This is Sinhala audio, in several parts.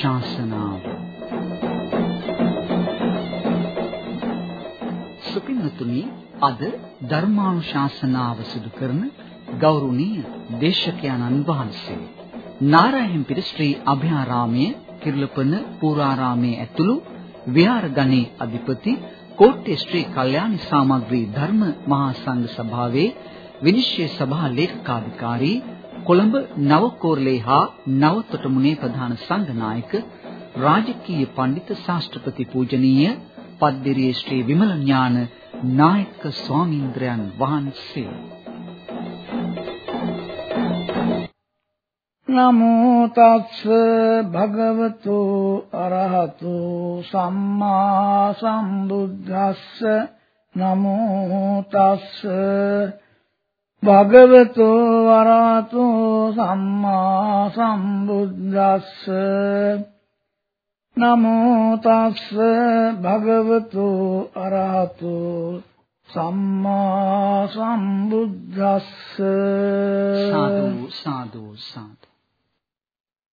ධර්මානුශාසනාව සුපින්නතුනි අද ධර්මානුශාසනාව සිදු කරන ගෞරවනීය දේශකයන්න් වහන්සේ නාරායන්පිට ශ්‍රී අභයාරාමයේ කිරුළපන පූරාරාමයේ ඇතුළු විහාරගණේ අධිපති කෝට්ටේ ශ්‍රී කල්යාණි සාමග්‍රී ධර්ම මහා සංඝ සභාවේ විනිශ්චය සභා ලේකකාධිකාරී කොළඹ නවකෝරළේ හා නවතොටමුණේ ප්‍රධාන සංඝනායක රාජකීය පඬිත ශාස්ත්‍රපති පූජනීය පද්දිරියේ ශ්‍රී විමල ඥාන නායක ස්වාමීන්ද්‍රයන් වහන්සේ. නමෝ තස්ස භගවතු අරහතු සම්මා සම්බුද්දස්ස. නමෝ තස්ස භගවතු වරහතු සම්මා සම්බුද්දස්ස. නමෝ තස්ස භගවතු අරහතු සම්මා සම්බුද්දස්ස. සාදු සාදු සාදු.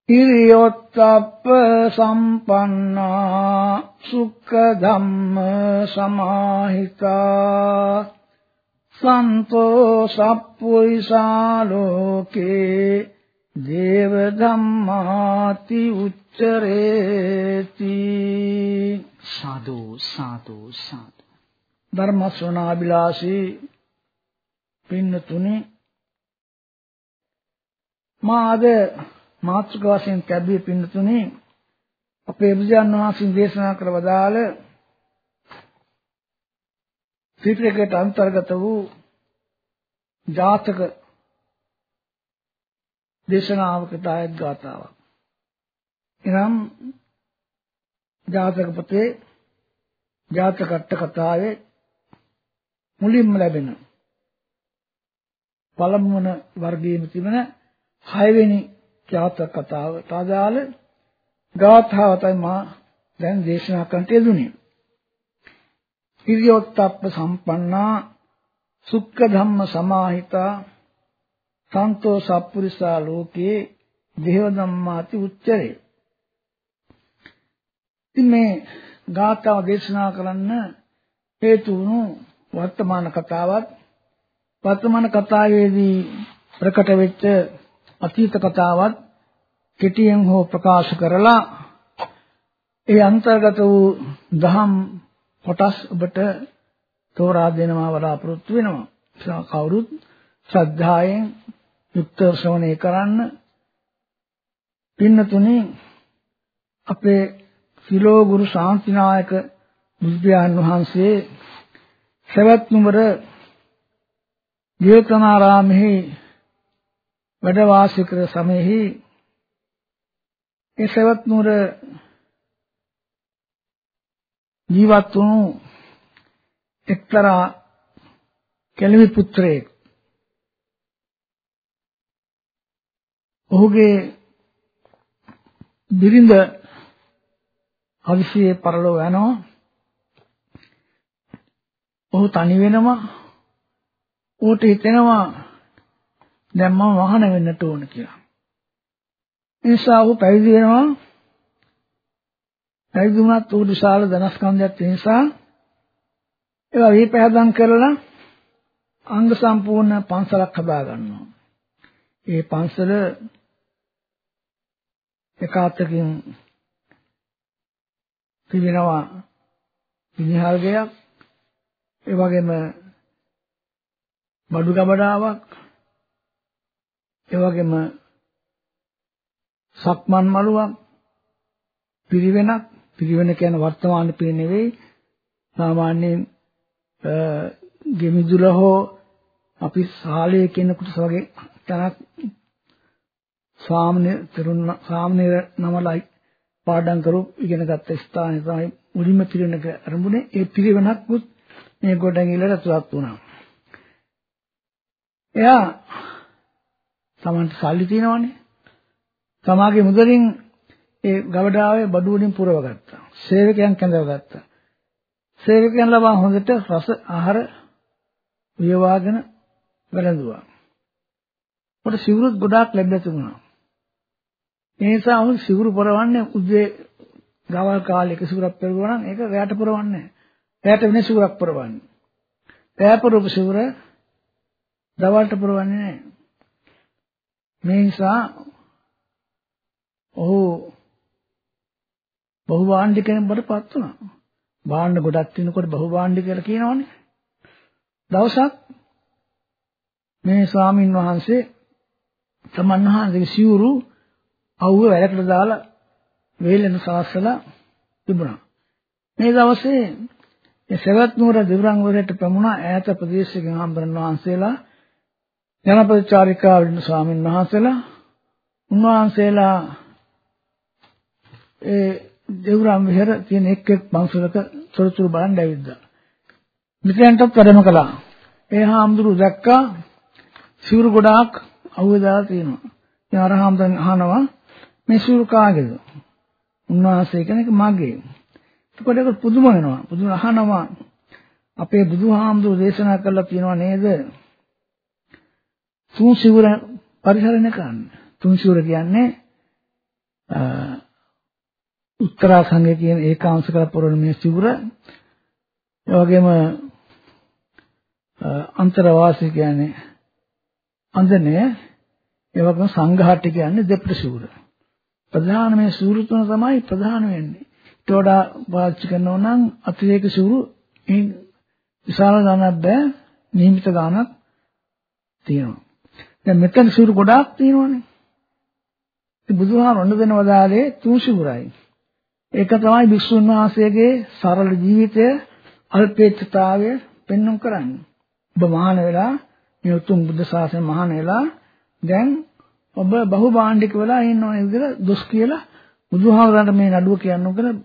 හිරියොත්ප්ප සම්පන්නා සුඛ ධම්ම සමාහිතා සන්තෝ සප්පුයිසා ලෝකේ දේව ධම්මාති උච්චරේති. සාදු සාදු සාදු. ධර්ම ශ්‍රවණාබිලාසී පින්නතුනි මාද මාත්‍රික වශයෙන් කැබී පින්නතුනි අපේ බුදුන් වහන්සේ දේශනා කර වදාළ ත්‍රිපිටකයට අන්තර්ගත වූ ජාතක දේශනාවකට ආයත් ගාතාවක්. එනම් ජාතක පොතේ ජාතක අට කතාවේ මුලින්ම ලැබෙන පළමු වන වර්ගයේ තිබෙන 6 වෙනි ජාතක කතාවට අදාළ ගාථාව තමයි මා දැන් දේශනා කරන්නට යෙදුනේ. හිරියොත්ප්ප සම්පන්නා සුක්ඛ ධම්ම සමාහිතා සන්තෝ සප්පුරිසා ලෝකේ දේව ධම්මාති උච්චරේ. ඉතින් මේ ගාථාව දේශනා කරන්න හේතු වුණු වර්තමාන කතාවත් වර්තමාන කතාවේදී ප්‍රකට වෙච්ච අතීත කතාවත් කෙටියෙන් හෝ ප්‍රකාශ කරලා ඒ අන්තර්ගත වූ දහම් කොටස් ඔබට තෝරා දෙනවා බලාපොරොත්තු වෙනවා. කවුරුත් ශ්‍රද්ධාවෙන් යුක්ත ශ්‍රවණය කරන්න. පින්නතුනි අපේ සිලෝ ගුරු ශාන්තිනායක බුදුන් වහන්සේ සවැත් නුඹර ජේතවනාරාමෙහි වැඩ වාසය කර සමයෙහි ඒ සවැත් නුඹර ජීවත් වුණු එක්තරා කෙළවි පුත්‍රයෙක්. ඔහුගේ බිරිඳ හදිසියේ පරලෝ යනවා. ඔහු තනි වෙනවා. ඌට හිතෙනවා දැන් මම වහන වෙන්නට ඕන කියලා. ඒ නිසා ඔහු පැවිදි වෙනවා. පැවිදි වුණත් ඌ විශාල ධනස්කන්ධයක් තියෙන නිසා ඒවා විපහදම් කරලා අංග සම්පූර්ණ පන්සලක් හදා ගන්නවා. ඒ පන්සල එකාතකින් තිබෙනවා විහාරයක් ඒ වගේම බඩු ගබඩාවක් ඒ වගේම සක්මන් මළුවක් පිරිවෙනක් පිරිවෙන කියන්නේ වර්තමාන පිරින නෙවෙයි සාමාන්‍යයෙන් ගෙමිදුල හෝ අපි ශාලයේ කෙනෙකුට වගේ තනක් ස්වාමීන් තරුණ ස්වාමීන් නමලයි පාඩම් කරු ඉගෙන ගත්ත ස්ථානයේ තමයි මුලින්ම පිරිනක ආරම්භුනේ ඒ පිරිවෙනක්ුත් මේ ගොඩනැගිල්ලට ඇතුළත් වුණා. එයා තමන්ට සල්ලි තියෙනවනේ. තමාගේ මුදලින් ඒ ගවඩාවේ බඩු වලින් පුරව ගත්තා. සේවකයන් කැඳව ගත්තා. සේවකයන් ලබා හොඳට රස ආහාර වියවාගෙන වැළඳුවා. කොට සිවුරුත් ගොඩාක් ලැබලා තිබුණා. ඒ නිසා උන් සිවුරු පොරවන්නේ උදේ ගවල් කාලේ එක සිවුරක් පෙරුවා නම් ඒක රැයට පොරවන්නේ නැහැ. රැයට වෙන සිවුරක් පොරවන්නේ. රැය පොරවපු සිවුර දවල්ට පොරවන්නේ නැහැ. මේ නිසා ඔහු බහුභාණ්ඩ කෙනෙකුට පත් වුණා. භාණ්ඩ ගොඩක් තිනකොට බහුභාණ්ඩ කියලා කියනවනේ. දවසක් මේ ස්වාමින් වහන්සේ තමන් වහන්සේගේ සිවුරු අවුව වැලකට දාලා වේලෙන සාස්සලා තිබුණා. මේ දවසේ ඒ සවැත් නුවර දිවුරන් වලට ප්‍රමුණ ඈත ප්‍රදේශයකින් හම්බරන් වහන්සේලා ජනපදචාරිකා වලින් ස්වාමින් වහන්සේලා උන්වහන්සේලා ඒ දෙවුරම් විහෙර තියෙන එක් එක් පන්සලක තොරතුරු බලන් ඇවිද්දා. මිත්‍රයන්ටත් වැඩම කළා. ඒ හාමුදුරු දැක්කා සිවුරු ගොඩාක් අවුවේ දාලා තියෙනවා. ඉතින් අර හාමුදුරන් අහනවා මේ සිවුරු කාගේද? උන්වහන්සේ කෙනෙක් මගේ. එතකොට ඒක පුදුම වෙනවා. පුදුම අහනවා අපේ බුදුහාමුදුරු දේශනා කළා තියෙනවා නේද? තුන් සිවුර පරිහරණය කරන්න. තුන් සිවුර කියන්නේ උත්තරා සංඝය කියන ඒකාංශ කර පොරණ මේ සිවුර ඒ වගේම අන්තරවාසී කියන්නේ අන්දනේ ඒ වගේම සංඝාටි කියන්නේ දෙපළ සිවුර. ප්‍රධාන මේ සිවුරු තුන තමයි ප්‍රධාන වෙන්නේ. ඊට වඩා පාවිච්චි කරනවා නම් අතිරේක සිවුරු මේ විශාල ගණනක් බෑ නියමිත ගණනක් තියෙනවා. දැන් මෙතන සිවුරු ගොඩාක් තියෙනවානේ. ඉතින් බුදුහාම ඔන්න දෙනවා දාලේ තුන් සිවුරයි. ඒක තමයි භික්ෂුන් වහන්සේගේ සරල ජීවිතය අල්පේච්ඡතාවය පෙන්වන්න කරන්නේ. ඔබ මහාන වෙලා මේ උතුම් බුද්ධ ශාසනය මහාන වෙලා දැන් ඔබ බහුභාණ්ඩික වෙලා ඉන්නවා ඒ විදිහට දොස් කියලා බුදුහාමරන්ට මේ නඩුව කියන්නු කියලා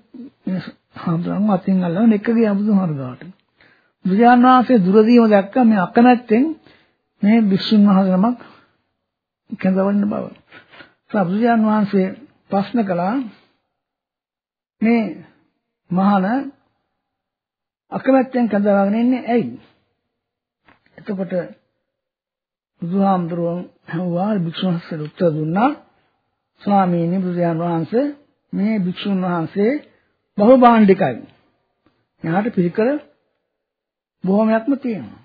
මේ හාමුදුරන්ව අතින් අල්ලගෙන එක ගියා බුදුහාමරගාවට. බුදුන් වහන්සේ දුරදීම දැක්ක මේ අකමැත්තෙන් මේ භික්ෂුන් වහන්සේ නමක් කැඳවන්න බව. සබ්බුදුන් වහන්සේ ප්‍රශ්න කළා මේ මහාන අකමැත්තෙන් කඳවාගෙන ඉන්නේ ඇයි? එතකොට බුදුහාමුදුරුවෝ හවුවා භික්ෂුන් වහන්සේට උත්තර දුන්නා ස්වාමීනි බුදුන් වහන්සේ මේ භික්ෂුන් වහන්සේ බහුභාණ්ඩිකයි. එයාට පිළිකර බොහොමයක්ම තියෙනවා.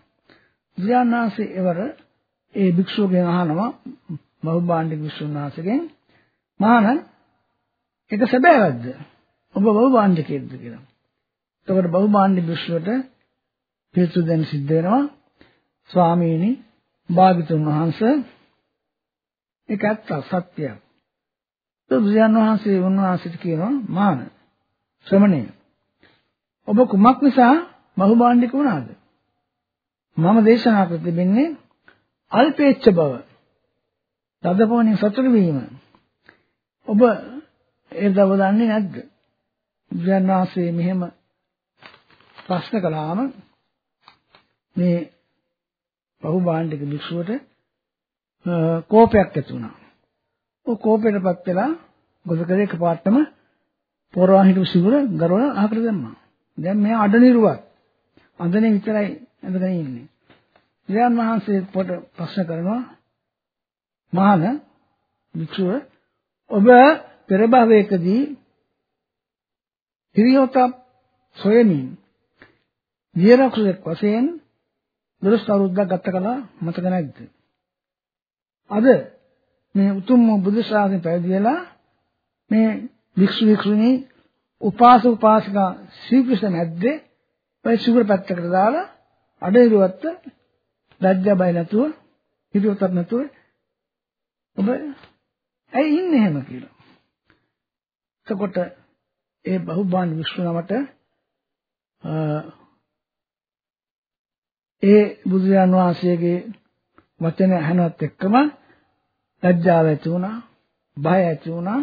බුදුන් වහන්සේ එවර ඒ භික්ෂුවගෙන් අහනවා බහුභාණ්ඩික භික්ෂුන් වහන්සේගෙන් මහාන ඒක සැබෑවක්ද? ඔබ බහුභාණ්ඩිකයෙක්ද කියලා. එතකොට බහුභාණ්ඩික භික්ෂුවට පිළිතුරු දෙන්න සිද්ධ වෙනවා ස්වාමීනි භාග්‍යතුන් වහන්සේ ඒක ඇත්ත සත්‍යයක්. බුදුන් වහන්සේ උන්වහන්සේට කියනවා මාන ශ්‍රමණය ඔබ කුමක් නිසා බහුභාණ්ඩික වුණාද? මම දේශනා කර තිබෙන්නේ අල්පේච්ඡ බව. තදපෝණින් සතුටු වීම. ඔබ ඒ දව දන්නේ නැද්ද? බුදුන් වහන්සේ මෙහෙම ප්‍රශ්න කළාම මේ බහුභාණ්ඩික භික්ෂුවට කෝපයක් ඇති වුණා. ਉਹ කෝපයටපත් වෙලා ගොඩකරේ එකපාරටම පොරවා හිටපු සිවුර ගරවල අහකට දැම්මා. දැන් මෙයා අඩ නිරුවක්. අඳනේ විතරයි ඇඳගෙන ඉන්නේ. විද්‍යාන් වහන්සේ පොට ප්‍රශ්න කරනවා මහාන භික්ෂුව ඔබ පෙර භවයකදී හිරියොත සොයමින් විරක්ෂක වශයෙන් දොළොස් අවුරුද්දක් ගත කළා මතක නැද්ද? අද මේ උතුම් බුදු ශාසනය පැවිදි වෙලා මේ වික්ෂු වික්ෂුණී උපාසක උපාසිකා ශ්‍රීකෘෂ්ණ නැද්දේ ඔය සුගර පැත්තකට දාලා අඩේරුවත් ලැජ්ජා බය නැතුව හිතුවතක් නැතුව ඔබ ඇයි ඉන්නේ එහෙම කියලා. එතකොට ඒ බහුබාන් විශ්වනමට ඒ බුදුරජාන් වහන්සේගේ වචන ඇහෙනවත් එක්කම ලැජ්ජාව ඇති වුණා, බය ඇති වුණා,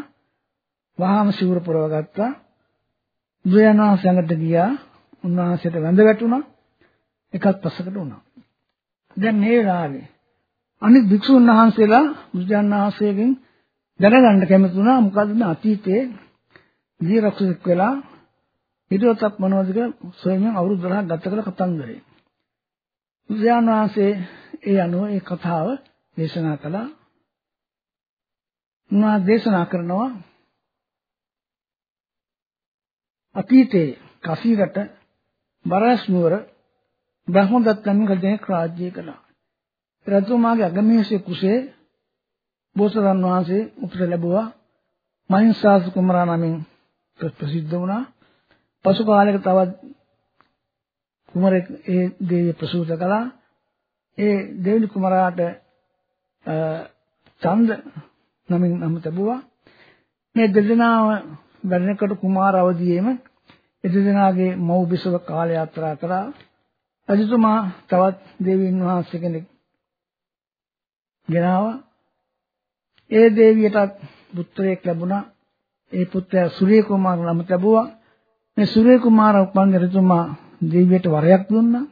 වහාම සිවුර පුරව ගත්තා. බුදුරජාන් වහන්සේ ළඟට ගියා, උන්වහන්සේට වැඳ වැටුණා. එකත් පස්සකට වුණා. දැන් මේ වෙලාවේ අනිත් භික්ෂුන් වහන්සේලා බුදුරජාන් වහන්සේගෙන් දැනගන්න කැමති වුණා මොකද්ද මේ අතීතයේ දීරක්ෂක වෙලා හිතුවතක් මොනවද කියලා සොයමින් අවුරුදු 12ක් ගත කළ කතන්දරේ. බුදුන් වහන්සේ ඒ අනුව ඒ කතාව දේශනා කළා. උනා දේශනා කරනවා අතීතයේ කසීරට බරස් නුවර බ්‍රහ්මදත්ත නම් කෙනෙක් රාජ්‍ය කළා. රජතුමාගේ අගමේෂයේ කුසේ බෝසතාණන් වහන්සේ උපත ලැබුවා. මහින්සාස කුමරා නමින් ප්‍රසිද්ධ වුණා. පසු කාලයක තවත් කුමරෙක් ඒ දේවිය ප්‍රසූත කළා. ඒ දෙවිනි කුමරාට චන්ද නමින් නම ලැබුවා. මේ දෙදෙනාම වැඩනකොට කුමාර අවදියේම එදෙනාගේ මව් බිසව කාල යාත්‍රා කළා. රජතුමා තවත් දෙවියන් වහන්සේ කෙනෙක් ගෙනාවා. ඒ දෙවියටත් පුත්‍රයෙක් ලැබුණා. ඒ පුත්‍රයා සූර්ය කුමාර නම ලැබුවා. මේ සූර්ය කුමාර උපන්ගේ රජතුමා දෙවියට වරයක් දුන්නා.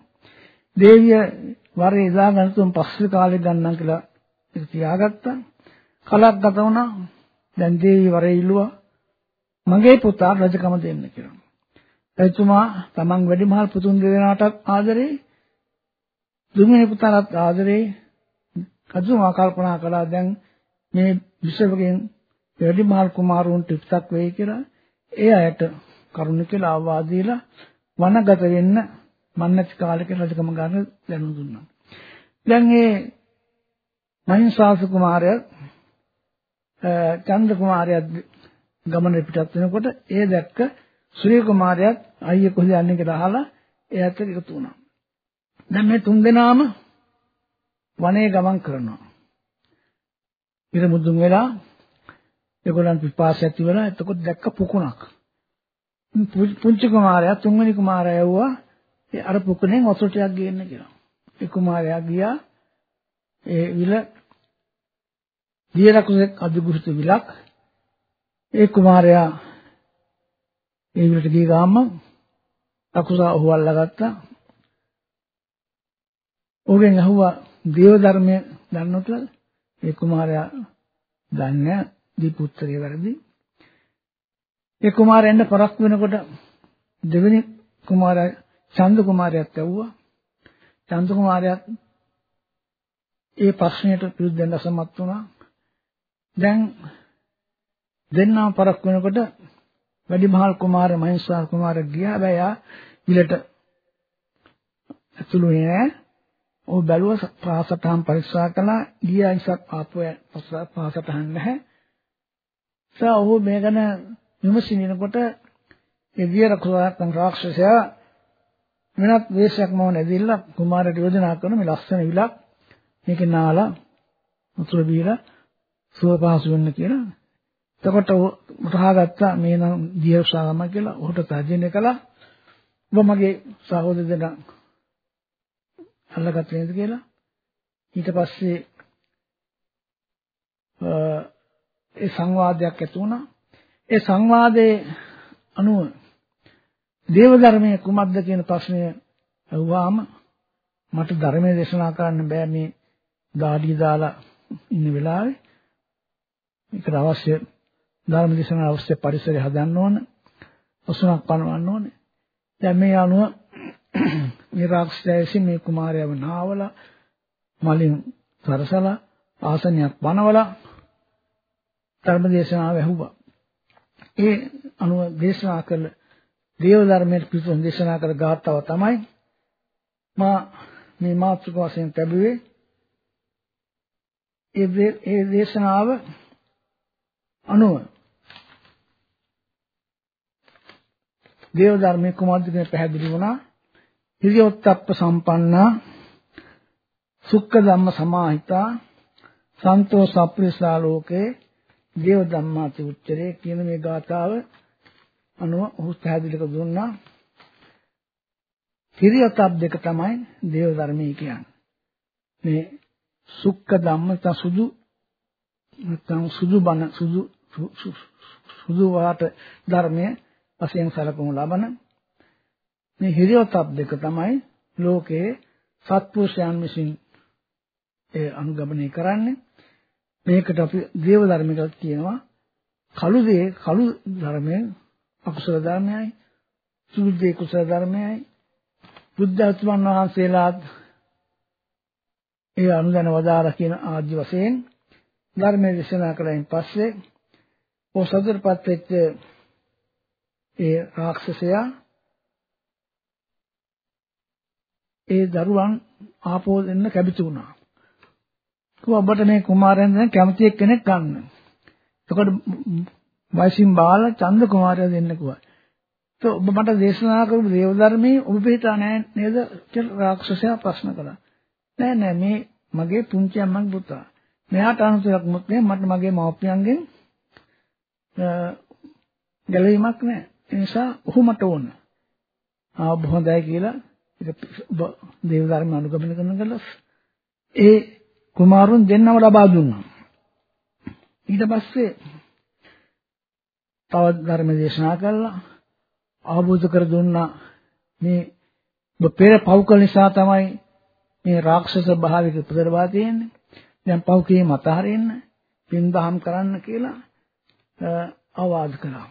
දෙවිය වරේ ඉදා ගන්න තුන් පස්සේ කාලේ ගන්නම් කියලා ඒක තියාගත්තා. කලක් ගත වුණා. දැන් දෙවි වරේ ඉල්ලුවා. මගේ පුතා රජකම දෙන්න කියලා. එතුමා තමන් වැඩිමහල් පුතුන් දෙදෙනාටත් ආදරේ දුමිනේ පුතාටත් ආදරේ කතුමා කල්පනා කළා දැන් මේ විශ්වකෙන් වැඩිමහල් කුමාරුන්ට ඉස්සක් වෙයි කියලා ඒ අයට කරුණ කියලා ආවාද දීලා වනගත වෙන්න මන්නති කාලෙක රජකම ගන්න දැනුම් දුන්නා. දැන් මේ මහින්සාස කුමාරයා චන්ද්‍ර කුමාරයා ගමන පිටත් වෙනකොට ඒ දැක්ක සූර්ය කුමාරයාත් අයියේ කොහෙද යන්නේ කියලා අහලා එයාත් එක්ක එකතු වුණා. දැන් මේ තුන් දෙනාම වනයේ ගමන් කරනවා. ඉර මුදුන් වෙලා ඒගොල්ලන් පිපාසය ඇති වෙලා එතකොට දැක්ක පුකුණක්. පුංචි කුමාරයා තුන්වෙනි කුමාරයා යවුවා ඒ අර පුකුණෙන් වතුර ටිකක් ගේන්න කියලා. ඒ කුමාරයා ගියා ඒ විල දියරකුසෙක් අධිගුරුතු විලක් ඒ කුමාරයා ඒ විලට ගිය ගාම අකුසා ඔහු අල්ලගත්තා. ඔහුගෙන් අහුවා දේව ධර්මය දන්නොත් ඒ කුමාරයා දන්නේ දීපුත්‍රය වැරදි. ඒ කුමාරයන්ට පරක් වෙනකොට දෙවෙනි කුමාරයා චන්ද කුමාරයාත් ඇව්වා. චන්ද කුමාරයාත් ඒ ප්‍රශ්නයට පිළිතුරු දෙන්න අසමත් වුණා. දැන් දෙන්නා පරක් වෙනකොට වැඩිමහල් කුමාර මහේස්වර කුමාර ගියා. හැබැයි ආ විලට ඇතුළු නෑ. ਉਹ බැලුව පාසටහන් පරීක්ෂා කළා. ගියා ඉසක් ආපුව පාසටහන් නැහැ. සා ඔහු මේ ගැන විමසිනනකොට ඒ විර කුමාරයන් රාක්ෂසයා වෙනත් වේශයක් මව නැදිලා කුමාරට යෝජනා කරන මේ ලස්සන විලක් මේකේ නාලා උතුර බීලා සුව පහසු වෙන්න කියලා. එතකොට උටහාගත්තා මේ නම් දියවසාම කියලා ඔහුට තර්ජනය කළා. ඔබ මගේ සහෝදර දෙනා අල්ලගත්තේ නේද කියලා. ඊට පස්සේ ඒ සංවාදයක් ඇති වුණා. ඒ සංවාදයේ අනුව දේව ධර්මයේ කුමක්ද කියන ප්‍රශ්නය අහුවාම මට ධර්මයේ දේශනා කරන්න බෑ මේ දාඩිය දාලා ඉන්න වෙලාවේ ඒකට අවශ්‍ය ධර්ම දේශනා අවශ්‍ය පරිසරය හදන්න ඕන. ඔසුණක් පනවන්න ඕනේ. දැන් මේ අනුව නිරාක්ෂයසි මේ කුමාරයව නාවලා මලින් සරසලා ආසනයක් පනවලා ධර්ම දේශනාව ඇහුවා. ඒ අනුව දේශනා කළ දේව ධර්මයේ පිටුම් දේශනා කළ ගාථාව තමයි මා මේ මාතෘක වශයෙන් ලැබුවේ ඒ දේශනාව අනුව දේව ධර්මයේ කුමද්ද කියන පැහැදිලි වුණා. හිරියොත්ප්ප සම්පන්නා සුක්ඛ ධම්ම සමාහිතා සන්තෝ සප්පරිසා ලෝකේ දේව ධම්මාති උච්චරේ කියන මේ ගාථාව අනුව ඔහු පැහැදිලි කර දුන්නා. හිරියොත්ප්ප දෙක තමයි දේව ධර්මයේ කියන්නේ. මේ සුක්ඛ ධම්ම සුදු නැත්නම් සුදු බන සුදු සුදු වාට ධර්මයේ වශයෙන් සැලකුණු ලබන මේ හිරියොතප් දෙක තමයි ලෝකයේ සත්පුරුෂයන් විසින් ඒ අනුගමනය කරන්නේ මේකට අපි දේව ධර්මිකක් කියනවා කළු දේ කළු ධර්මය අකුසල ධර්මයයි සුදු දේ කුසල ධර්මයයි බුද්ධත්වයන් වහන්සේලාත් ඒ අනුදැන වදාර කියන ආදි වශයෙන් ධර්මයේ දේශනා කළයින් පස්සේ ඔය සතරපත් වෙච්ච ඒ රාක්ෂසයා ඒ දරුවන් ආපෝ දෙන්න කැමති වුණා. කිව්වා ඔබට මේ කුමාරයන් දැන් කැමති එක්කෙනෙක් ගන්න. එතකොට වයසින් බාල චන්ද කුමාරයා දෙන්න කිව්වා. તો ඔබ මට දේශනා කරපු දේව ධර්මයේ ඔබ පිටා නෑ නේද? කියලා රාක්ෂසයා ප්‍රශ්න කළා. නෑ නෑ මේ මගේ පුංචි අම්මගේ පුතා. මෙයාට අනුතරක් මුත් නෑ මට මගේ මව්පියන්ගෙන් ගැලවීමක් නෑ. ඒ නිසා ඔහු මට ඕන. ආ බොහොඳයි කියලා ඒක දේව ධර්ම අනුගමනය කරන කළා. ඒ කුමාරුන් දෙන්නම ලබා දුන්නා. ඊට පස්සේ තව ධර්ම දේශනා කළා. ආબોධ කර දුන්නා මේ ඔබ පෙර පව්කල නිසා තමයි මේ රාක්ෂස භාවික උපදරවා තියෙන්නේ. දැන් පව් කීම අතහරින්න, පින් දහම් කරන්න කියලා අවවාද කළා.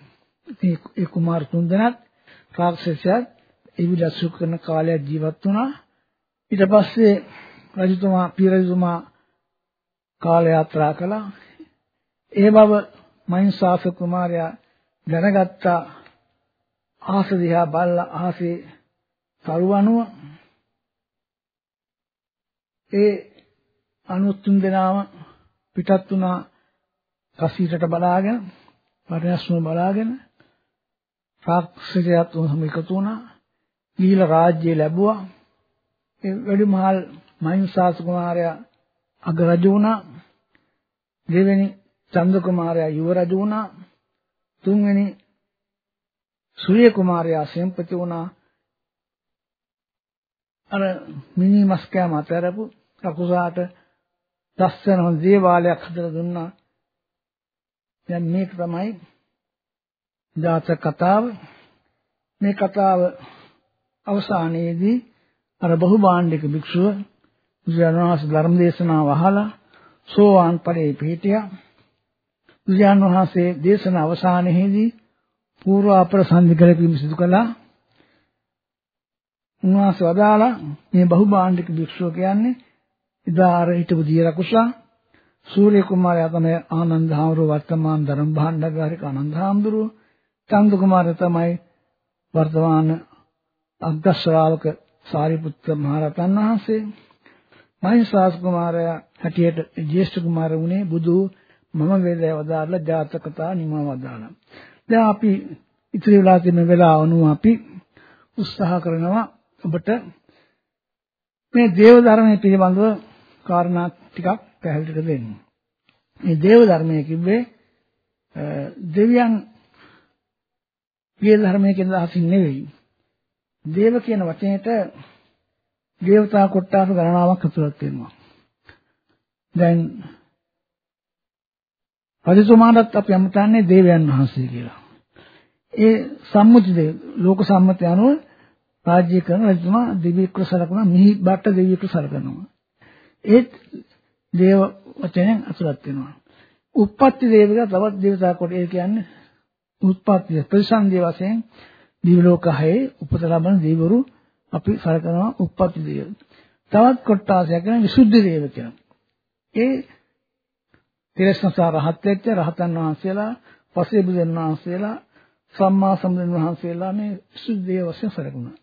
ඉතින් ඒ කුමාර තුන්දෙනාත් රාක්ෂසයත් එවිලා සුඛ කරන කාලයක් ජීවත් වුණා. ඊට පස්සේ රජතුමා පිය රජතුමා කාල යාත්‍රා කළා. ඒ බව මහින්සාස කුමාරයා දැනගත්තා. ආස දිහා බලලා ආසේ තරුවනුව ඒ අනුතුන් දෙනාම පිටත් වුණා කසීරට බලාගෙන පරිණස්ම බලාගෙන රාක්ෂසයත් උන්හම එකතු වුණා. ගිහිලා රාජ්‍ය ලැබුවා. ඒ වැඩිමහල් මහින්සාස කුමාරයා අග රජු වුණා. දෙවෙනි චන්ද කුමාරයා යුව රජු වුණා. තුන්වෙනි සූර්ය කුමාරයා සෙන්පති වුණා. අර මිනි මස් කෑම අතරපු කකුසාට ලස්සන හොඳ දේවාලයක් හදලා දුන්නා. දැන් මේක තමයි ජාතක කතාව. මේ කතාව අවසානයේදී අර බහුභාණ්ඩික භික්ෂුව බුදුරණවහන්සේ ධර්ම දේශනාව අහලා සෝවාන් ඵලයේ පිහිටියා. බුදුරණවහන්සේ දේශන අවසානයේදී පූර්ව අපර සංධි කරපීම සිදු කළා. උන්වහන්සේ වදාලා මේ බහුභාණ්ඩික භික්ෂුව කියන්නේ ඉදා අර හිටපු දිය රකුසා සූර්ය කුමාරයා තමයි ආනන්ද හාමුදුරුව වර්තමාන ධර්ම භාණ්ඩගාරික ආනන්ද හාමුදුරුව චන්ද කුමාරයා තමයි වර්තමාන අග්ග ශ්‍රාවක සාරිපුත්ත මහ රහතන් වහන්සේ. මහින්සාස් කුමාරයා හැටියට ජේෂ්ඨ කුමාර වුණේ බුදු මම වේදේ වදාarලා ජාතකතා නිමව වදාලා දැන් අපි ඉතිරි වෙලා තියෙන වෙලාව අනුව අපි උත්සාහ කරනවා ඔබට මේ දේව ධර්මයේ පිළිබඳව කාරණා ටිකක් පැහැදිලි කර දෙන්න. මේ දේව ධර්මයේ කිව්වේ දෙවියන් පිය ධර්මයේ කියන අදහසින් නෙවෙයි. දේව කියන වචනයට දේවතා කොට්ටාස ගණනාවක් ඇතුළත් වෙනවා. දැන් රජතුමාටත් අපි අමතන්නේ දේවයන් වහන්සේ කියලා. ඒ සම්මුති දේ ලෝක සම්මතය අනුව රාජ්‍ය කරන රජතුමා දිව්‍යක්‍ර සලකනවා මිහි බට්ට දිව්‍යක්‍ර සලකනවා. ඒත් දේව වචනයෙන් අතුලත් වෙනවා. උප්පත්ති දේවික තවත් දේවතා කොට ඒ කියන්නේ උත්පත්ති ප්‍රතිසන්දිය වශයෙන් දිව්‍ය ලෝක හයේ උපත ලබන දේවරු අපි සලකනවා උප්පත්ති දේව. තවත් කොටාසයක් කියන විසුද්ධි දේව කියන. ඒ තිරස්නසා රහත් වෙච්ච රහතන් වහන්සේලා පසේ බුදුන් වහන්සේලා සම්මා සම්බුදුන් වහන්සේලා මේ සුද්ධිය වශයෙන් සැලකුණා.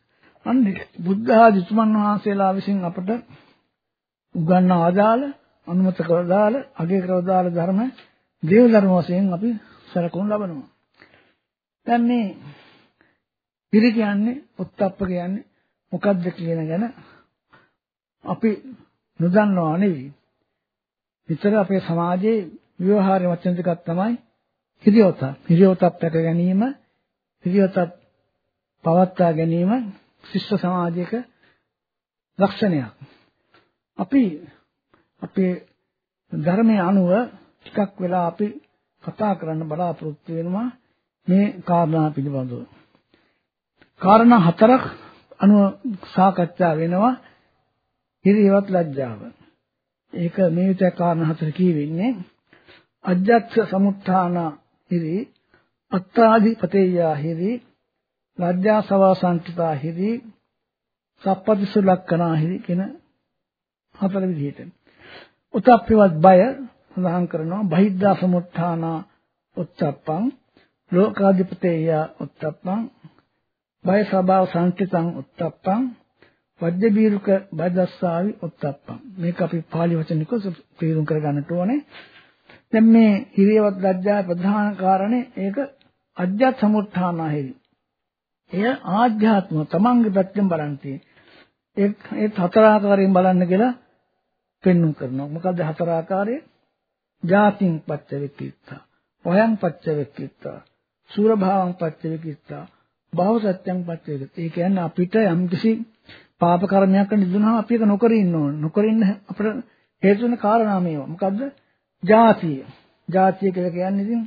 අන්න බුද්ධ ආදී තුමන් වහන්සේලා විසින් අපට උගන්වා ආදාළ අනුමත කරදාළ අගය කරදාළ ධර්ම දේව ධර්ම වශයෙන් අපි සැලකුණු ලබනවා. දැන් මේ පිරි කියන්නේ උත්තප්ප කියන්නේ මොකද්ද කියන ගැන අපි නොදන්නවා නෙවෙයි. විතර අපේ සමාජයේ ව්‍යවහාර වචන ටිකක් තමයි හිරියොත. හිරියොතක් පැක ගැනීම, හිරියොතක් පවත්වා ගැනීම ශිෂ්ට සමාජයක ලක්ෂණයක්. අපි අපේ ධර්මයේ අනුව ටිකක් වෙලා අපි කතා කරන්න බලාපොරොත්තු වෙනවා මේ කාරණා පිළිබඳව. කාරණා හතරක් අනුව සාකච්ඡා වෙනවා හිරියවත් ලැජ්ජාව. ඒක මේ විතර කාරණා හතර කියවෙන්නේ. අජ්ජත්ස සමුත්ථාන හිරි අත්තාදිපතේයා හිරි ලජ්ජා සවාසංකිතා හිරි සප්පතිසු ලක්කනා හිරි කියන හතර විදිහට. උතප්පිවත් බය සඳහන් කරනවා. බහිද්ධා සමුත්ථාන උච්චප්පං ලෝකාධිපතේය උච්චප්පං බය ස්වභාව සංකිතං උච්චප්පං වජ්ජ බීරුක බදස්සාවි උච්චප්පං මේක අපි පාලි වචනිකව තේරුම් කරගන්නට ඕනේ දැන් මේ හිරියවත් ලැජ්ජා ප්‍රධාන කාරණේ ඒක අජ්ජත් සමුත්ථානහෙරි එය ආධ්‍යාත්ම තමන්ගේ පැත්තෙන් බලන්නේ ඒ ඒ හතර ආකාරයෙන් බලන්න කියලා පෙන්වු කරනවා. මොකද්ද හතර ආකාරය? ජාතින් පච්ච විකිත්තා, වයං පච්ච විකිත්තා, සූර භාවං පච්ච විකිත්තා, භව සත්‍යං පච්ච විකිත්තා. ඒ කියන්නේ අපිට යම්කිසි පාප කර්මයක් නිදුනහම අපි ඒක නොකර ඉන්න ඕන. නොකර ඉන්න අපිට හේතු වෙන කාරණා මේවා. මොකද්ද? ජාතිය. ජාතිය කියලා කියන්නේ ඉතින්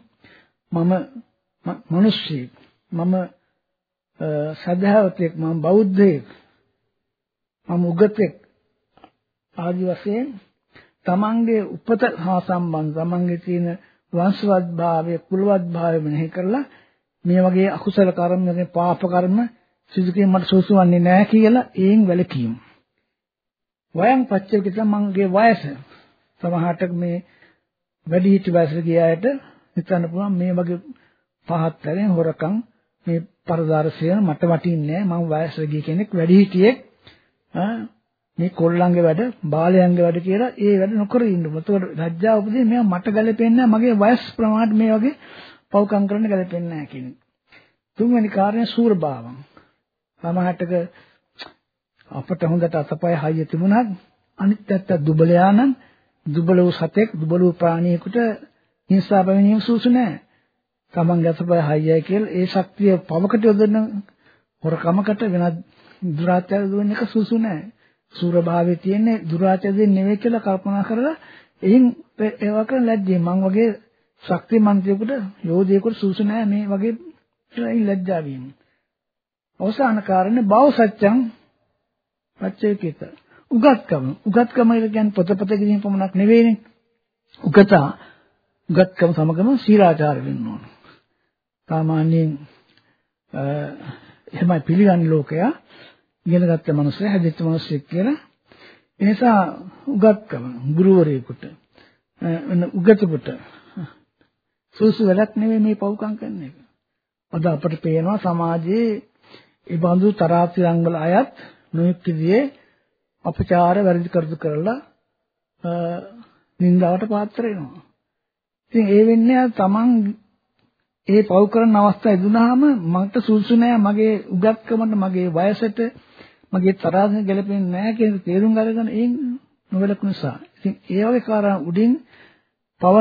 මම මිනිස්සෙක්. මම සදාවතෙක් මම බෞද්ධයෙක් මම උගතෙක් ආදි වශයෙන් තමන්ගේ උපත හා සම්බන්ධ තමන්ගේ තියෙන වංශවත් භාවය කුලවත් භාවය මෙනෙහි කරලා මේ වගේ අකුසල කර්ම වගේ පාප කර්ම සිදු කිරීම මට සුසු වන්නේ නැහැ කියලා ඒන් වැළකීම. වයං පච්චේක තමන්ගේ වයස සමහරට මේ වැඩි හිටි වයසට ගිය අයට හිතන්න පුළුවන් මේ වගේ පහත් තරෙන් හොරකම් මේ පරදාරසිය මට වටින්නේ නැහැ මම වයසට ගිය කෙනෙක් වැඩි හිටියෙක් මේ කොල්ලන්ගේ වැඩ බාලයන්ගේ වැඩ කියලා ඒ වැඩ නොකර ඉන්න. එතකොට ලැජ්ජාව උපදින මෙයා මට ගැලපෙන්නේ මගේ වයස් ප්‍රමාණයට මේ වගේ පව්කම් කරන්න ගැලපෙන්නේ නැහැ කියන එක. තුන්වෙනි කාරණය සූරභාවම්. සමහරටක අපට හොඳට අතපය හයිය තිබුණත් අනිත් පැත්ත දුබලයා නම් දුබල වූ සතෙක් දුබල වූ ප්‍රාණියෙකුට හිංසා පැමිණීම සුසු නැහැ. තමන්ගේ අතපය හයියයි කියලා ඒ ශක්තිය පවකට යොදන හොරකමකට වෙනත් දුරාචාර දුවන එක සුසු නැහැ. සූර භාවයේ තියෙන්නේ දුරාචාරයෙන් නෙවෙයි කියලා කල්පනා කරලා එයින් ඒවා කරන ලැජ්ජේ මං වගේ ශක්තිමන්තයෙකුට යෝධයෙකුට සුසු නැහැ මේ වගේ කියලා ලැජ්ජා වීම. අවසාන කාරණේ බව සත්‍යං පච්චේකිත. උගත්කම. උගත්කම කියන්නේ පොතපත කිරීම පමණක් නෙවෙයිනේ. උගතා උගත්කම සමගම සීලාචාර වෙන්න ඕන. සාමාන්‍යයෙන් එහෙමයි පිළිගන්නේ ලෝකයා ඉගෙනගත්ත මනුස්සය හැදිච්ච මනුස්සයෙක් කියලා ඒ නිසා උගත්කම ගුරුවරයෙකුට වෙන උගතෙකුට සුසු වැඩක් නෙවෙයි මේ පව්කම් කරන එක. අද අපට පේනවා සමාජයේ ඒ බඳු තරාතිරං වල අයත් නොයෙක් විදිහේ අපචාර වැරදි කරදු කරලා නින්දාවට පාත්‍ර වෙනවා. ඉතින් ඒ වෙන්නේ තමන් ඒ පව් කරන අවස්ථාව ඉදුණාම මට සුසු නෑ මගේ උගත්කමට මගේ වයසට මගේ තරහින් ගැලපෙන්නේ නැහැ කියන තේරුම් අරගෙන ඒ නොවලක නිසා. ඉතින් ඒ වගේ කාරණා උඩින් පව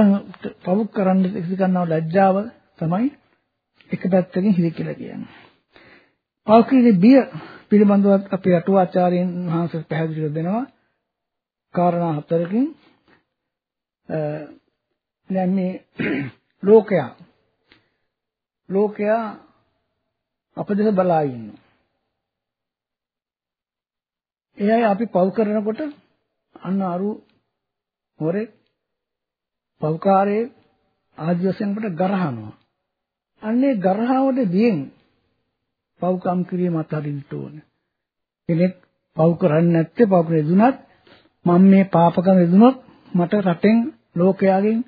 පව කරන්න ඉති ගන්නව ලැජ්ජාව තමයි එක පැත්තකින් හිරි කියලා කියන්නේ. පෞකීගේ බිය පිළිබඳව අපේ අටුවාචාර්යන් වහන්සේ පැහැදිලි කර දෙනවා. කාරණා හතරකින් දැන් මේ ලෝකයා ලෝකයා අපදෙස බලා ඉන්නවා. ඒ අය අපි පව් කරනකොට අන්න අරු හොරේ පව්කාරයේ ආදි වශයෙන් අපට ගරහනවා. අන්නේ ගරහවට දියෙන් පව්කම් කිරීම අතහරින්න ඕනේ. කෙනෙක් පව් කරන්නේ නැත්තේ පව් කරේ දුනත් මම මේ පාපකම් දුනොත් මට රටෙන් ලෝකයාගෙන්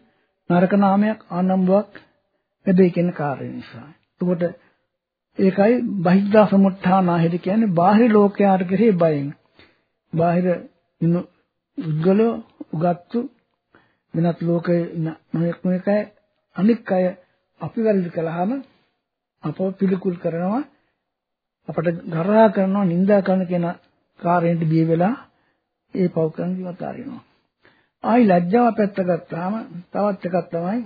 නරක නාමයක් ආනම්බුවක් ලැබෙයි කියන කාරණේ නිසා. එතකොට ඒකයි බහිද්ධා සමුත්ථානාහෙද කියන්නේ බාහිර ලෝකයාට කෙරෙහි බයෙන්. බාහිර ඉන්න උද්ගලෝ උගත්තු වෙනත් ලෝකේ නොයෙක් නොයෙක් අය අනික් අය අපි වැරදි කළාම අපව පිළිකුල් කරනවා අපට ගරහා කරනවා නිඳා කරන කෙන කාර්යයට බිය වෙලා ඒ පව් කරන කිව්වත් ආරිනවා. ආයි ලැජ්ජාව පැත්ත ගත්තාම තවත් එකක් තමයි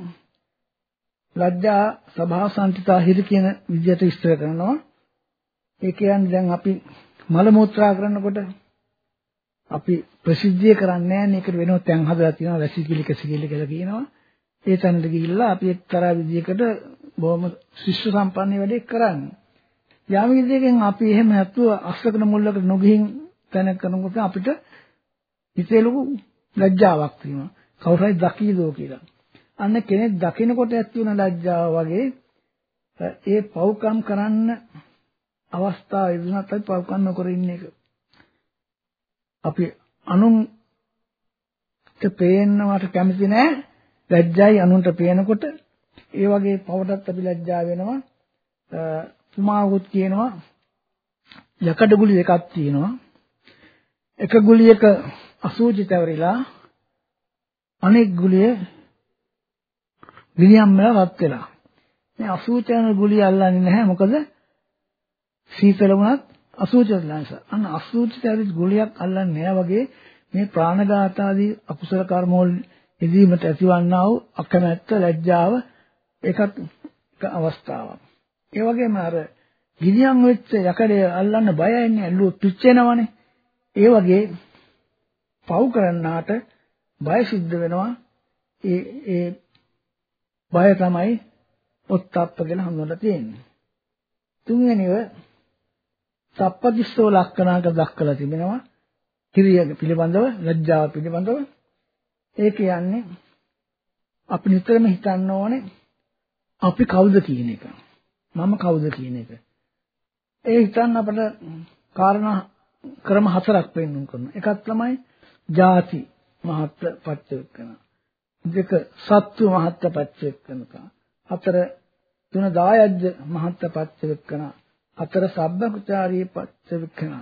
ලැජ්ජා සභා සම්පිතා හිරි කියන විදිහට විස්තර කරනවා. ඒ කියන්නේ දැන් අපි මල මුත්‍රා කරනකොට අපි ප්‍රසිද්ධිය කරන්නේ නැහැ මේකට වෙනම තැන් හදලා තියෙනවා වැසිකිලි කැසිකිලි කියලා කියනවා. ඒ තැනට ගිහිල්ලා අපි එක්තරා විදිහකට බොහොම ශිෂ්‍ය සම්පන්න වැඩේ කරන්නේ. යම් විදිහකින් අපි එහෙම නැතුව අස්සකන මුල්ලකට නොගිහින් තැන කරනකොට අපිට හිතේ ලොකු ලැජ්ජාවක් තියෙනවා. කවුරු හරි දකීදෝ කියලා. අන්න කෙනෙක් දකිනකොට ඇති වෙන ලැජ්ජාව වගේ ඒ පව්කම් කරන්න අවස්ථාව ඉදුණත් අපි පව්කම් නොකර ඉන්න එක. අපි අනුන්ට පේන්නවට කැමති නෑ ලැජ්ජායි අනුන්ට පේනකොට ඒ වගේ පවටත් අපි ලැජ්ජා වෙනවා. උමාවුත් කියනවා යකඩ ගුලි එකක් තියෙනවා. එක ගුලියක අසූචි තැවරිලා අනෙක් ගුලිය විලියම් වල රත් වෙලා. මේ අසූචන ගුලිය අල්ලන්නේ නැහැ මොකද සීතල වුණත් අසූචිතලා නිසා. අන්න අසූචිත ඇවිත් ගුලියක් අල්ලන්නේ නැහැ වගේ මේ ප්‍රාණඝාත ආදී අකුසල කර්ම වල ඉදීමට ඇතිවන්නා වූ අකමැත්ත ලැජ්ජාව ඒකත් එක අවස්ථාවක්. ඒ වගේම අර ගිනියම් වෙච්ච යකඩේ අල්ලන්න බයයිනේ ඇල්ලුවොත් පිච්චෙනවනේ. ඒ වගේ පව් කරන්නාට බය සිද්ධ වෙනවා. ඒ ඒ බය තමයි ඔත්තප්ප කියලා හඳුන්වලා තියෙන්නේ. තුන්වෙනිව සප්පතිස්සෝ ලක්ෂණාක දක්වලා තිබෙනවා. කිරිය පිළිබඳව, ලැජ්ජාව පිළිබඳව. ඒ කියන්නේ අපි නිතරම හිතන්න ඕනේ අපි කවුද කියන එක. මම කවුද කියන එක. ඒ හිතන්න අපිට කාරණා ක්‍රම හතරක් පෙන්වන්න කරනවා. එකක් තමයි ಜಾති මහත්ව පච්චවෙක්කන. දෙක සත්තු මහත්ව පච්චවෙක්කනක. හතර තුන දායජ්ජ මහත්ව පච්චවෙක්කන. හතර සබ්බකුචාරී පච්චවෙක්කන.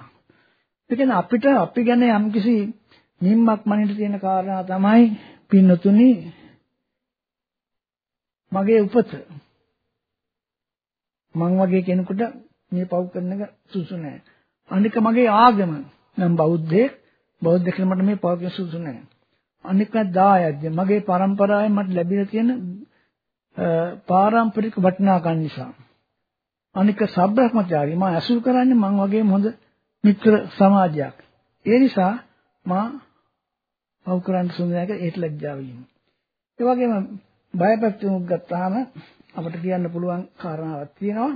ඒ කියන්නේ අපිට අපි ගැන යම්කිසි නිම්මක් මනින්න තියෙන කාරණා තමයි පින්නතුනි මගේ උපත මං වගේ කෙනෙකුට මේ පව් කරන එක සුසු නෑ. අනික මගේ ආගම නම් බෞද්ධයෙක් බෞද්ධ කෙනෙක් මට මේ පව් කරන සුසු නෑ. අනික දායද්ද මගේ પરම්පරාවෙන් මට ලැබිලා තියෙන පාරම්පරික වටිනාකම් නිසා. අනික සබ්‍රහ්මචාරී මම අසුල් කරන්නේ මං වගේම හොඳ මිත්‍ර සමාජයක්. ඒ නිසා මා පව් කරන්න සුන්දරයක ඒත් ලැජ්ජාව වීම. ඒ වගේම බයපැතුමක් ගත්තාම අපිට කියන්න පුළුවන් කාරණාවක් තියෙනවා.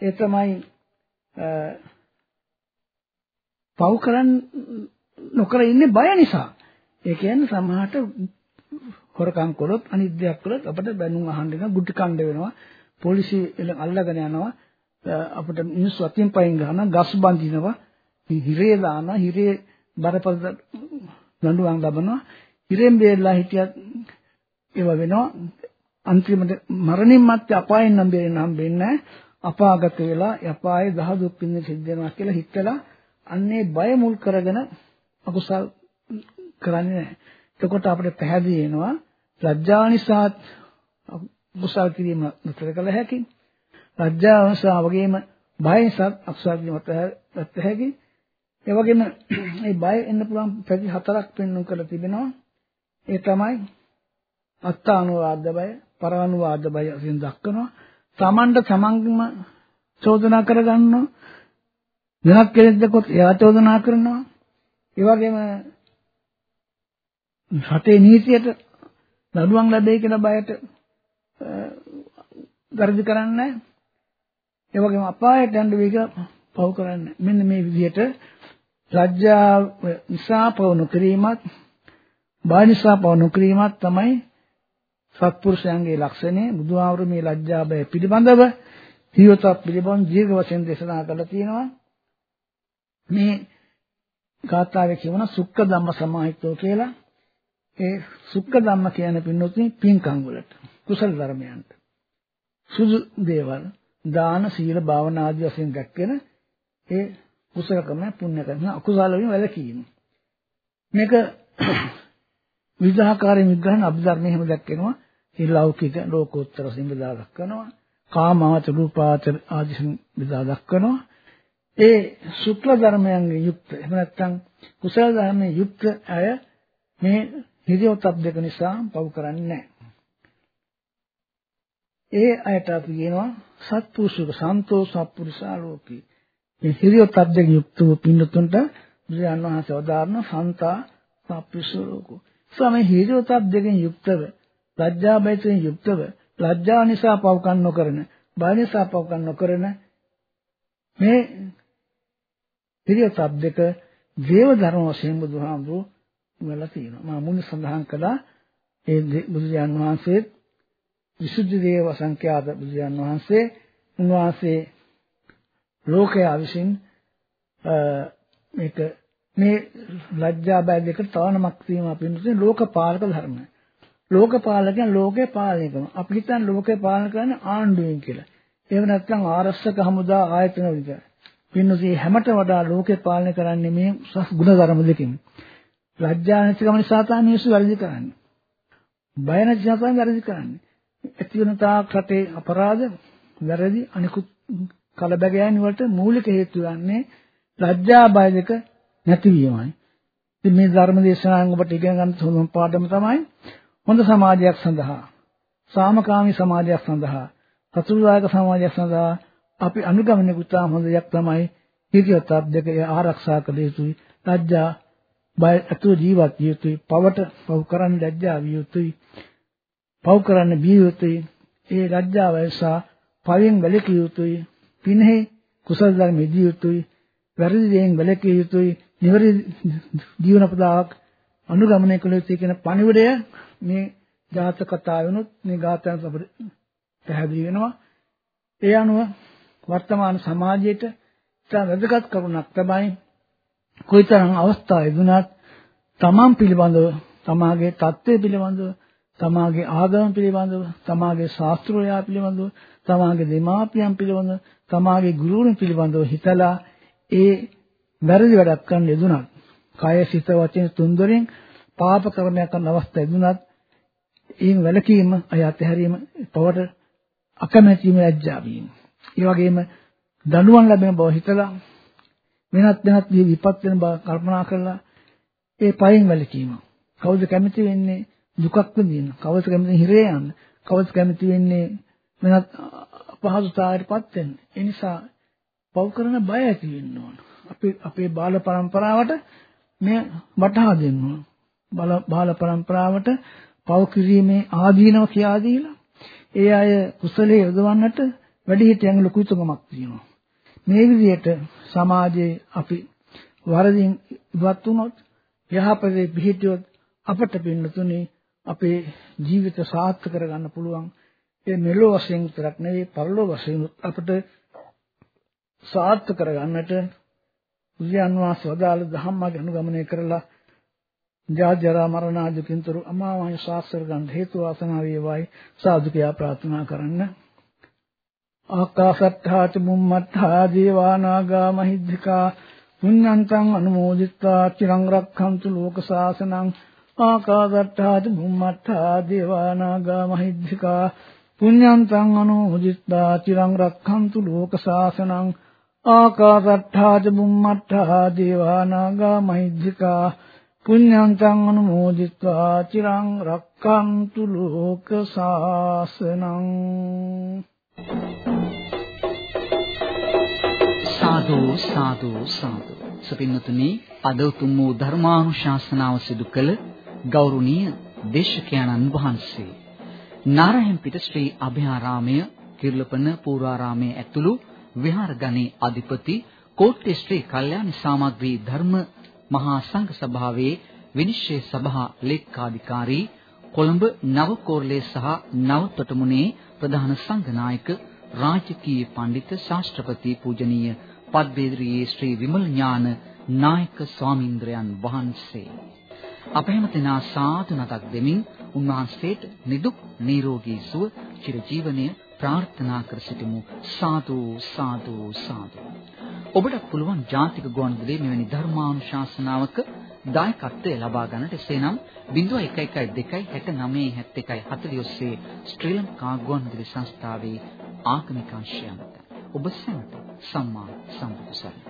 ඒ තමයි පව් කරන් නොකර ඉන්නේ බය නිසා. ඒ කියන්නේ සමහරට හොරකම් කළොත් අනිත් දෙයක් කළොත් අපිට බැනුම් අහන්න වෙනවා, ගුටි කණ්ඩ වෙනවා, පොලිසිය අල්ලගෙන යනවා, අපිට මිනිස්සු අතින් පයින් ගන්නවා, ගස් බඳිනවා, හිරේ දානවා, හිරේ බරපතල දඬුවම් ලබනවා. හිරෙන් බේරලා හිටියත් ඒව වෙනවා. අන්තිමට මරණින් මත්තේ අපායෙන් නම් බේරෙන්න හම්බෙන්නේ අපාගත වෙලා අපායේ දහ දුක් විඳින්න සිද්ධ වෙනවා කියලා හිතලා අන්නේ බය මුල් කරගෙන අකුසල් කරන්නේ නැහැ. එතකොට අපිට පැහැදිලි වෙනවා ලැජ්ජා නිසා අකුසල් කිරීම නතර කළ හැකි. ලැජ්ජාව නිසා වගේම බය නිසා අකුසල් කිරීම නතර හැකි. ඒ වගේම මේ බය එන්න පුළුවන් පැති හතරක් පෙන්වු කරලා තිබෙනවා. ඒ තමයි අත්තානුවාද බය, පරානුවාද බය වශයෙන් දක්වනවා. තමන්ට තමන්ගම චෝදනා කරගන්නවා. වෙනත් කෙනෙක් දැක්කොත් එයා චෝදනා කරනවා. ඒ වගේම රටේ නීතියට නඩුවම් ලැබෙයි කියන බයට ගර්ධ කරන්නේ ඒ වගේම අපායට යන්න වේග පව කරන්නේ. මෙන්න මේ විදිහට ලැජ්ජාව නිසා පව නොකිරීමත් බය නිසා පව නොකිරීමත් තමයි සත්පුරුෂයන්ගේ ලක්ෂණය. බුදුහාමුදුරු මේ ලැජ්ජා බය පිළිබඳව ජීවිත පිළිබඳ දීර්ඝ වශයෙන් දේශනා කරලා තියෙනවා. මේ ගාථාවේ කියවන සුක්ඛ ධම්ම සමාහිතෝ කියලා. ඒ සුක්ඛ ධම්ම කියන පින්නොතින් පින්කම් වලට. කුසල ධර්මයන්ට. සුදු දේවල් දාන සීල භාවනා ආදී වශයෙන් දැක්කෙන ඒ කුසල කර්ම පුණ්‍ය කර්ම අකුසල වලින් වැළකීම. මේක විවිධාකාරයෙන් විග්‍රහන අභිධර්මයේ හැම දැක්කෙනවා. ඒ ලෞකික ලෝකෝත්තර වශයෙන් බෙදා දක්වනවා. කාමාවච රූපාවච ආදී බෙදා දක්වනවා. ඒ ශුක්ල ධර්මයන්ගේ යුක්ත එහෙම නැත්නම් කුසල ධර්මයේ යුක්ත අය මේ හිරියොතප් දෙක නිසා පව් කරන්නේ නැහැ. ඒ අයට අපි කියනවා සත්පුරුෂක සන්තෝෂ සත්පුරුෂා ලෝකී. මේ හිරියොතප් දෙක යුක්ත වූ පින්නතුන්ට බුදුන් වහන්සේ වදාारण සන්තා සත්පුරුෂෝ සමේ හිරියොතප් දෙකෙන් යුක්තව ලැජ්ජා බයෙන් යුක්තව ලැජ්ජා නිසා පව්කම් නොකරන බය නිසා පව්කම් නොකරන මේ හිරියොතප් දෙක දේව ධර්ම වශයෙන් බුදුහාමුදුරුවෝ වෙලා තියෙනවා. මම මුලින් සඳහන් කළා ඒ බුදුජාන් වහන්සේ විසුද්ධි දේව සංඛ්‍යාත බුදුජාන් වහන්සේ උන්වහන්සේ ලෝකයා විසින් මේක මේ ලැජ්ජා බය දෙක තවනමක් තියෙනවා පින්නතුනේ ලෝකපාලක ධර්ම. ලෝකපාලකයන් ලෝකේ පාලනය කරනවා. අපි හිතන්නේ ලෝකේ පාලනය කරන්නේ ආණ්ඩුවෙන් කියලා. එහෙම නැත්නම් ආරක්ෂක හමුදා ආයතන විතර. පින්නදී හැමට වඩා ලෝකේ පාලනය කරන්නේ මේ උසස් ගුණධර්ම දෙකකින්. ලැජ්ජා නැතිකම නිසා තමයි මිනිස්සු වැරදි කරන්නේ. බය නැති නිසා තමයි වැරදි කරන්නේ. ඇති වෙන තාක් රටේ අපරාධ වැරදි අනිකුත් කලබගෑනි වලට මූලික හේතු වන්නේ ලැජ්ජා බය දෙක නැතිවීමයි. ඉතින් මේ ධර්ම දේශනාවෙන් ඔබට ඉගෙන ගන්න හොඳම පාඩම තමයි හොඳ සමාජයක් සඳහා සාමකාමී සමාජයක් සඳහා සතුටුදායක සමාජයක් සඳහා අපි අනුගමනය කුතාම හොඳ දෙයක් තමයි හිතියොත් දෙක ආරක්ෂා කළ යුතුයි. ලැජ්ජා බය අතුව ජීවත් විය යුතුයි. පවට පව් කරන්න ලැජ්ජා විය යුතුයි. පව් කරන්න බිය යුතුයි. ඒ ලැජ්ජාව නිසා පවෙන් වැළකී යුතුයි. පිනෙහි කුසල ධර්ම ඉදිය යුතුයි. වැරදි දේෙන් වැළකී යුතුයි. නිවැරදි ජීවන පදාවක් අනුගමනය කළ යුතුයි කියන පණිවිඩය මේ ජාතක කතාවෙනුත් මේ ගාථාවෙන් අපිට පැහැදිලි වෙනවා. ඒ අනුව වර්තමාන සමාජයේට ඉතා වැදගත් කරුණක් තමයි කොයිතරම් අවස්ථා ලැබුණත් තමන් පිළිබඳව තමාගේ தත්ත්වය පිළිබඳව තමාගේ ආගම පිළිබඳව තමාගේ ශාස්ත්‍රෝයා පිළිබඳව තමාගේ දෙමාපියන් පිළිබඳව තමාගේ ගුරුවරුන් පිළිබඳව හිතලා ඒ වැරදි වැඩක් කරන්න යෙදුණත් කය සිත වචන තුන්දරින් පාප කර්මයක් කරන අවස්ථා යෙදුණත් ඊන් වැළකීම අය අතහැරීම පවට අකමැතිම ලැජ්ජා වීම. ඒ වගේම දඬුවම් ලැබෙන බව හිතලා වෙනත් වෙනත් විපත් වෙන බව කල්පනා කරලා ඒ පයින් වැළකීම. කවුද කැමති වෙන්නේ දුකක් විඳින්න. කවස කැමති හිරේ යන්න. කවස කැමති වෙන්නේ වෙනත් අපහසුතාවයකටපත් වෙන්න. ඒ නිසා පව් කරන බය ඇති වෙන්න ඕන. අපේ අපේ බාල પરම්පරාවට මේ වටහා දෙන්න ඕන. බාල බාල પરම්පරාවට පව් කිරීමේ ආදීනව කියා දීලා ඒ අය කුසලයේ යොදවන්නට වැඩි හිටියන් ලොකු උතුමක් තියෙනවා. මේ විදිහට සමාජයේ අපි වරදින් ඉවත් වුණොත් යහපතේ පිහිටියොත් අපට පින්නතුනේ අපේ ජීවිත සාර්ථක කරගන්න පුළුවන්. ඒ මෙලෝ වශයෙන් විතරක් නෙවෙයි පරලෝ වශයෙන් අපට සාර්ථක කරගන්නට බුදුන් වහන්සේ වදාළ ධම්මගේ අනුගමනය කරලා ජාජරා මරණ ආදිකින්තර අමාමහ ශාස්ත්‍ර ගන්න හේතු වාසනා වේවායි සාදු කියා ප්‍රාර්ථනා කරන්න. ආකාසත්තාච මුම්මත්තා දේවානාගා මහිද්దికා. පුඤ්ඤන්තං අනුමෝදිත්වා. චිරං රක්ඛන්තු ලෝක සාසනං ආකාසට්ඨාද බුම්මට්ඨා දේවානාගා මහිද්దికා පුඤ්ඤන්තං අනුමෝදිත්වා චිරං රක්ඛන්තු ලෝක සාසනං. ආකාසට්ඨාද බුම්මට්ඨා දේවානාගා මහිද්దికා පුඤ්ඤන්තං අනුමෝදිත්වා චිරං රක්ඛන්තු ලෝක සාසනං. සාදු සාදු සාදු. සුපින්නතුනි අද උතුම් වූ ධර්මානුශාසනාව සිදු කළ ගෞරවනීය දේශකයන්න් වහන්සේ නාරහෙම් පිට ශ්‍රී අභයාරාමය කිර්ලපන පූර්වාරාමයේ ඇතුළු විහාරගණේ අධිපති කෝට්ටේ ශ්‍රී කල්යාණ සාමග්‍රී ධර්ම මහා සංඝ සභාවේ විනිශ්චය සභා ලේකාධිකාරී කොළඹ නව කෝරළේ සහ නව තොටමුණේ ප්‍රධාන සංඝනායක රාජකීය පඬිත ශාස්ත්‍රපති පූජනීය පද්මේද්‍රියේ ශ්‍රී විමල් ඥාන නායක ස්වාමීන්ද්‍රයන් වහන්සේ. අප හැමතෙනා සාදු නතක් දෙමින් උන්වහන්සේට නිදුක් නිරෝගී සුව චිරජීවනයේ ප්‍රාර්ථනා කර සිටිමු. සාදු සාදු සාදු. ඔබට පුළුවන් ජාතික ගුවන්විදුලියේ මෙවැනි ධර්මානුශාසනාවක දායකත්වය ලබා ගන්නට එසේනම් 0112 69 71 40 ඔස්සේ ශ්‍රී ලංකා ගුවන්විදුලි සංස්ථාවේ ආගමික අංශය මත ඔබ සැමට සම්මා සම්බුදු සරණයි.